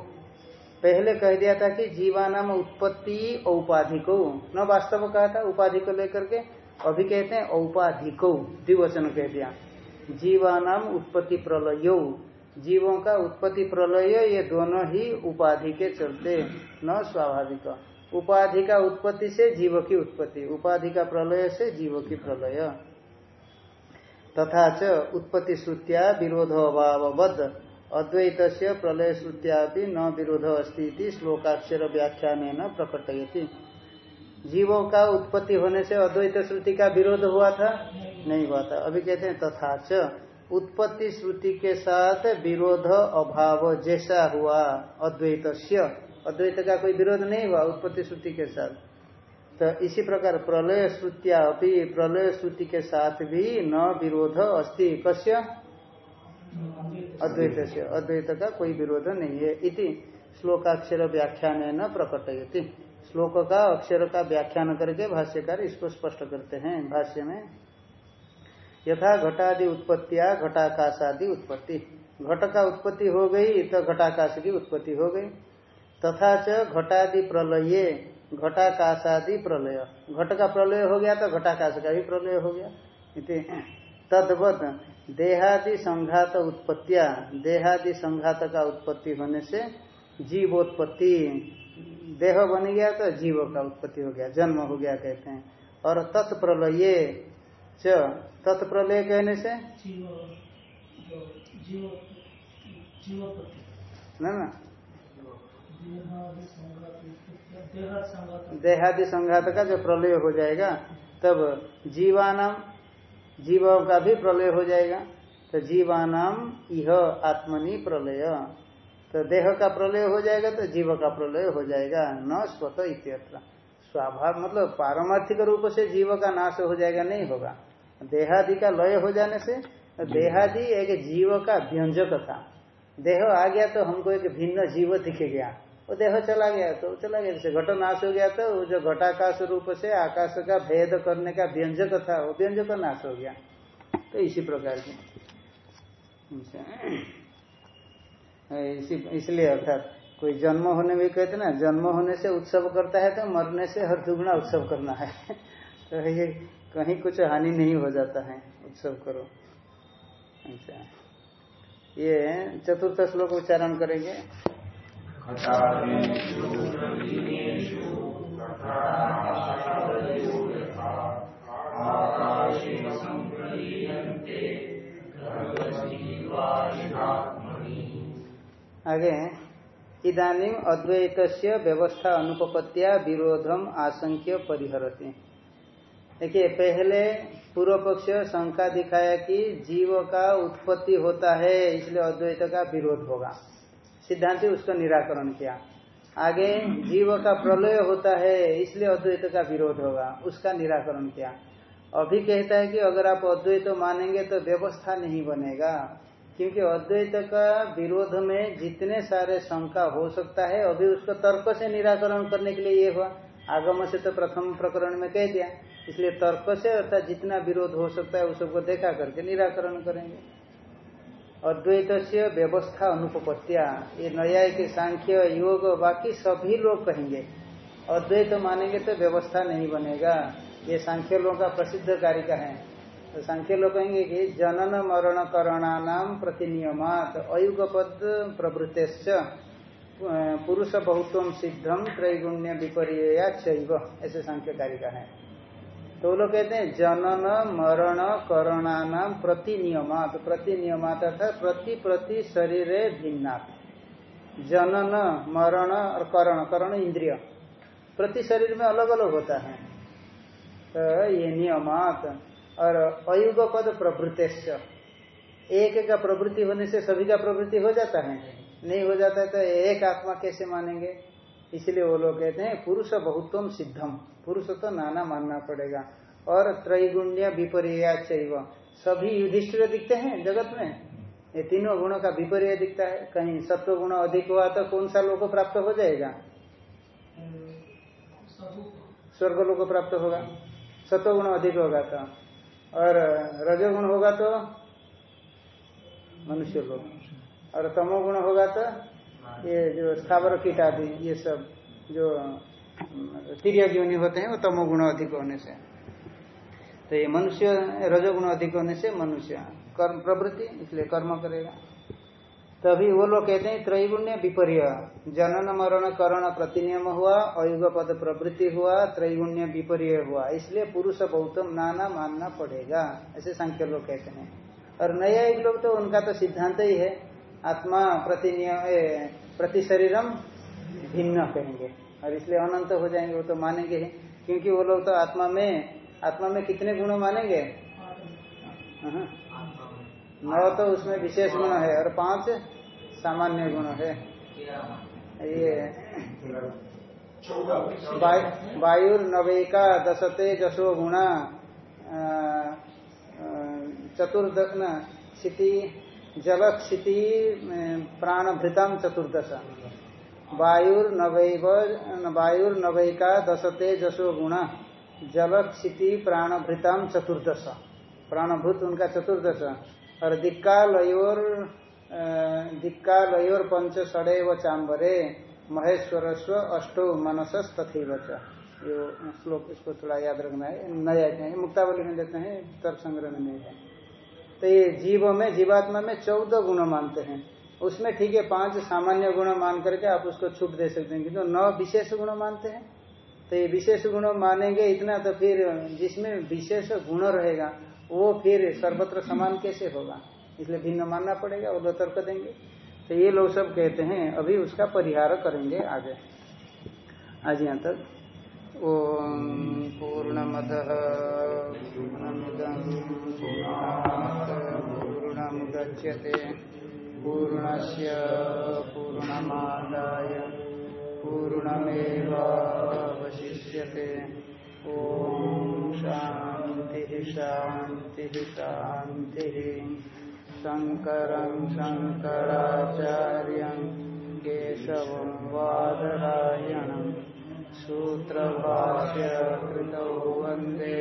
पहले कह दिया था कि जीवानाम उत्पत्ति औपाधिको, न वास्तव कहा था उपाधि को लेकर के, अभी कहते हैं औपाधिको, द्विवचन कह दिया। जीवानाम उत्पत्ति प्रलय, जीवों का उत्पत्ति प्रलय, ये दोनों ही उपाधि के चलते, न स्वाभाविक। उपाधि का उत्पत्ति से जीव की उत्पत्ति, उपाधि का प्रलय से जीव की प्रलय। तथा च उत्पत्ति श्रुतिया विरोध अभावबद्ध अद्वैत प्रलय श्रुतिया न विरोध अस्ती श्लोकाक्षर व्याख्यान प्रकटयति। जीवों का उत्पत्ति होने से अद्वैत श्रुति का विरोध हुआ था? नहीं हुआ था। अभी कहते हैं, तथा च उत्पत्ति श्रुति के साथ विरोध अभाव जैसा हुआ अद्वैत अद्वैत का कोई विरोध नहीं हुआ उत्पत्ति श्रुति के साथ। तो इसी प्रकार प्रलय श्रुतिया अभी प्रलय श्रुति के साथ भी न विरोध अस्ति। कश्य अद्वैत से अद्वैत का कोई विरोध नहीं है। इति श्लोकाक्षर व्याख्यान न प्रकटयति। श्लोक का अक्षर का व्याख्यान करके भाष्यकार इसको स्पष्ट करते हैं। भाष्य में, यथा घटादि उत्पत्तिया घटाकाशादि उत्पत्ति। घट का उत्पत्ति हो गई तो घटाकाश की उत्पत्ति हो गई। तथा च घटादि प्रलये घटाकाशादि प्रलय। घट का प्रलय हो गया तो घटाकाश का भी प्रलय हो गया। तदवत देहादि संघात उत्पत्तिया। देहादि संघात का उत्पत्ति होने से जीवोत्पत्ति देह बन गया तो जीव का उत्पत्ति हो गया जन्म हो गया कहते हैं। और तत्प्रलय च तत्प्रलय कहने से? जीव ना ना। देहादि संघात का जो प्रलय हो जाएगा, तब जीवानाम जीवों का भी प्रलय हो जाएगा। तो जीवानाम यह आत्मनि प्रलय। तो देह का प्रलय हो जाएगा तो जीव का प्रलय हो जाएगा। न स्वत इत्यत्र। स्वाभाव मतलब पारमार्थिक रूप से जीव का नाश हो जाएगा, नहीं होगा। देहादि का लय हो जाने से, देहादि एक जीव का व्यंजक था। देह आ गया तो हमको एक भिन्न जीव दिखे गया। वो देह चला गया तो चला गया। जैसे घटो नाश हो गया तो वो जो घटाकाश रूप से आकाश का भेद करने का व्यंजक था, वो व्यंजक नाश हो गया। तो इसी प्रकार की अच्छा। इसी, इसलिए अर्थात कोई जन्म होने में कहते ना, जन्म होने से उत्सव करता है तो मरने से हर दुगुना उत्सव करना है। [laughs] तो ये कहीं कुछ हानि नहीं हो जाता है, उत्सव करो। अच्छा। ये चतुर्थ श्लोक उच्चारण करेंगे। आगे इदानीम अद्वैत व्यवस्था अनुपत्या विरोधम आशंक्य परिहरते। देखिए, पहले पूर्व पक्ष शंका दिखाया कि जीव का उत्पत्ति होता है, इसलिए अद्वैत का विरोध होगा। सिद्धांति उसका निराकरण किया। आगे जीव का प्रलय होता है, इसलिए अद्वैत का विरोध होगा, उसका निराकरण किया। अभी कहता है कि अगर आप अद्वैत मानेंगे तो व्यवस्था नहीं बनेगा, क्योंकि अद्वैत का विरोध में जितने सारे शंका हो सकता है, अभी उसको तर्क से निराकरण करने के लिए ये हुआ। आगम से तो प्रथम प्रकरण में कह दिया। इसलिए तर्क से अर्थात जितना विरोध हो सकता है, उस सबको देखा करके निराकरण करेंगे। अद्वैत से व्यवस्था अनुपत्या ये नया के सांख्य, योग, बाकी सभी लोग कहेंगे। अद्वैत मानेंगे तो व्यवस्था नहीं बनेगा। ये सांख्य लोगों का प्रसिद्ध कारिका है। तो सांख्य लोग कहेंगे कि जनन मरण करणानाम प्रतिनियमात, अयुगपद प्रवृत्त पुरुष बहुत्व सिद्धम त्रैगुण्य विपर्य ऐसे सांख्य कारिका है। तो वो लोग कहते हैं, जनन, मरण, करणा करणानाम प्रतिनियमात प्रतिनियमात अर्थात प्रति प्रति शरीर भिन्ना। जनन, मरण और करण। करण इंद्रिय। प्रति शरीर में अलग अलग होता है। तो ये नियमात और अयुग पद प्रवृत्त एक का प्रवृत्ति होने से सभी का प्रवृत्ति हो जाता है। नहीं हो जाता है तो एक आत्मा कैसे मानेंगे? इसलिए वो लोग कहते हैं, पुरुष बहुत्व सिद्धम पुरुष तो नाना मानना पड़ेगा। और त्रैगुण्य विपर्य सभी युधिष्ठिर दिखते हैं जगत में? ये तीनों गुणों का विपर्य दिखता है। कहीं सत्व गुण अधिक हुआ तो कौन सा लोग प्राप्त हो जाएगा? स्वर्ग लोग प्राप्त होगा। सत्व गुण अधिक होगा तो। और रजोगुण होगा तो मनुष्य लोग और तमोगुण होगा तो ये जो स्थावर कीट आदि, ये सब जो योनि होते हैं, वो तमोगुण अधिक होने से। तो ये मनुष्य, रजोगुण अधिक होने से मनुष्य कर्म प्रवृत्ति, इसलिए कर्म करेगा। तभी वो लोग कहते हैं, त्रैगुण्य विपर्य। जनन, मरण, करण प्रतिनियम हुआ, अयुग पद प्रवृत्ति हुआ, त्रैगुण्य विपर्य हुआ। इसलिए पुरुष बहुतम नाना मानना पड़ेगा, ऐसे संख्य लोग कहते हैं। और नया एक लोग तो उनका तो सिद्धांत ही है, आत्मा प्रतिनियम प्रति शरीरम भिन्न कहेंगे। और इसलिए अनंत हो जाएँगे, वो तो मानेंगे ही। क्योंकि वो लोग तो आत्मा में आत्मा में कितने गुण मानेंगे? नौ तो उसमें विशेष गुण है, और पाँच सामान्य गुण है। ये वायुर्नवेका दशते जसो गुणा चतुर्दश क्षिति जल क्षिति प्राणभृतम चतुर्दश। वायुर्नवैव वायुर्नवैका दशते जसो गुणा। जल क्षिति प्राणभृतम चतुर्दश। प्राणभूत उनका चतुर्दश। और दिक्कालयोर दिक्कालयोर पंच षडेव चांबरे महेश्वर स्व अष्टो मनसस तथैव ये श्लोक इसको थोड़ा याद रखना है। नया मुक्तावली में देते हैं तर्क संग्रह में नहीं है। तो ये जीव में, जीवात्मा में चौदह गुण मानते हैं। उसमें ठीक है, पाँच सामान्य गुण मान करके आप उसको छूट दे सकते हैं। किंतु तो नौ विशेष गुण मानते हैं। तो ये विशेष गुण मानेंगे इतना तो फिर जिसमें विशेष गुण रहेगा, वो फिर सर्वत्र समान कैसे होगा? इसलिए भिन्न मानना पड़ेगा, वो तर्क देंगे। तो ये लोग सब कहते हैं, अभी उसका परिहार करेंगे आगे। आज यहाँ तक ओम पूर्णमद। पूर्णमुदच्यते पूर्णस्य पूर्णमादाय। पूर्णमेवावशिष्यते। ओम शांति शांति शांति शंकर शंकराचार्य केशव वादरायण सूत्रभाष्य कृत वंदे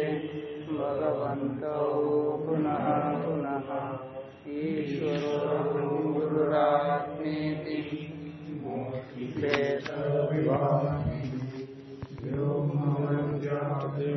भगवन्तौ पुनः पुनः। ईश्वरो गुरुरात्मेति मूर्तिभेदविभाति व्योमवञ्जाते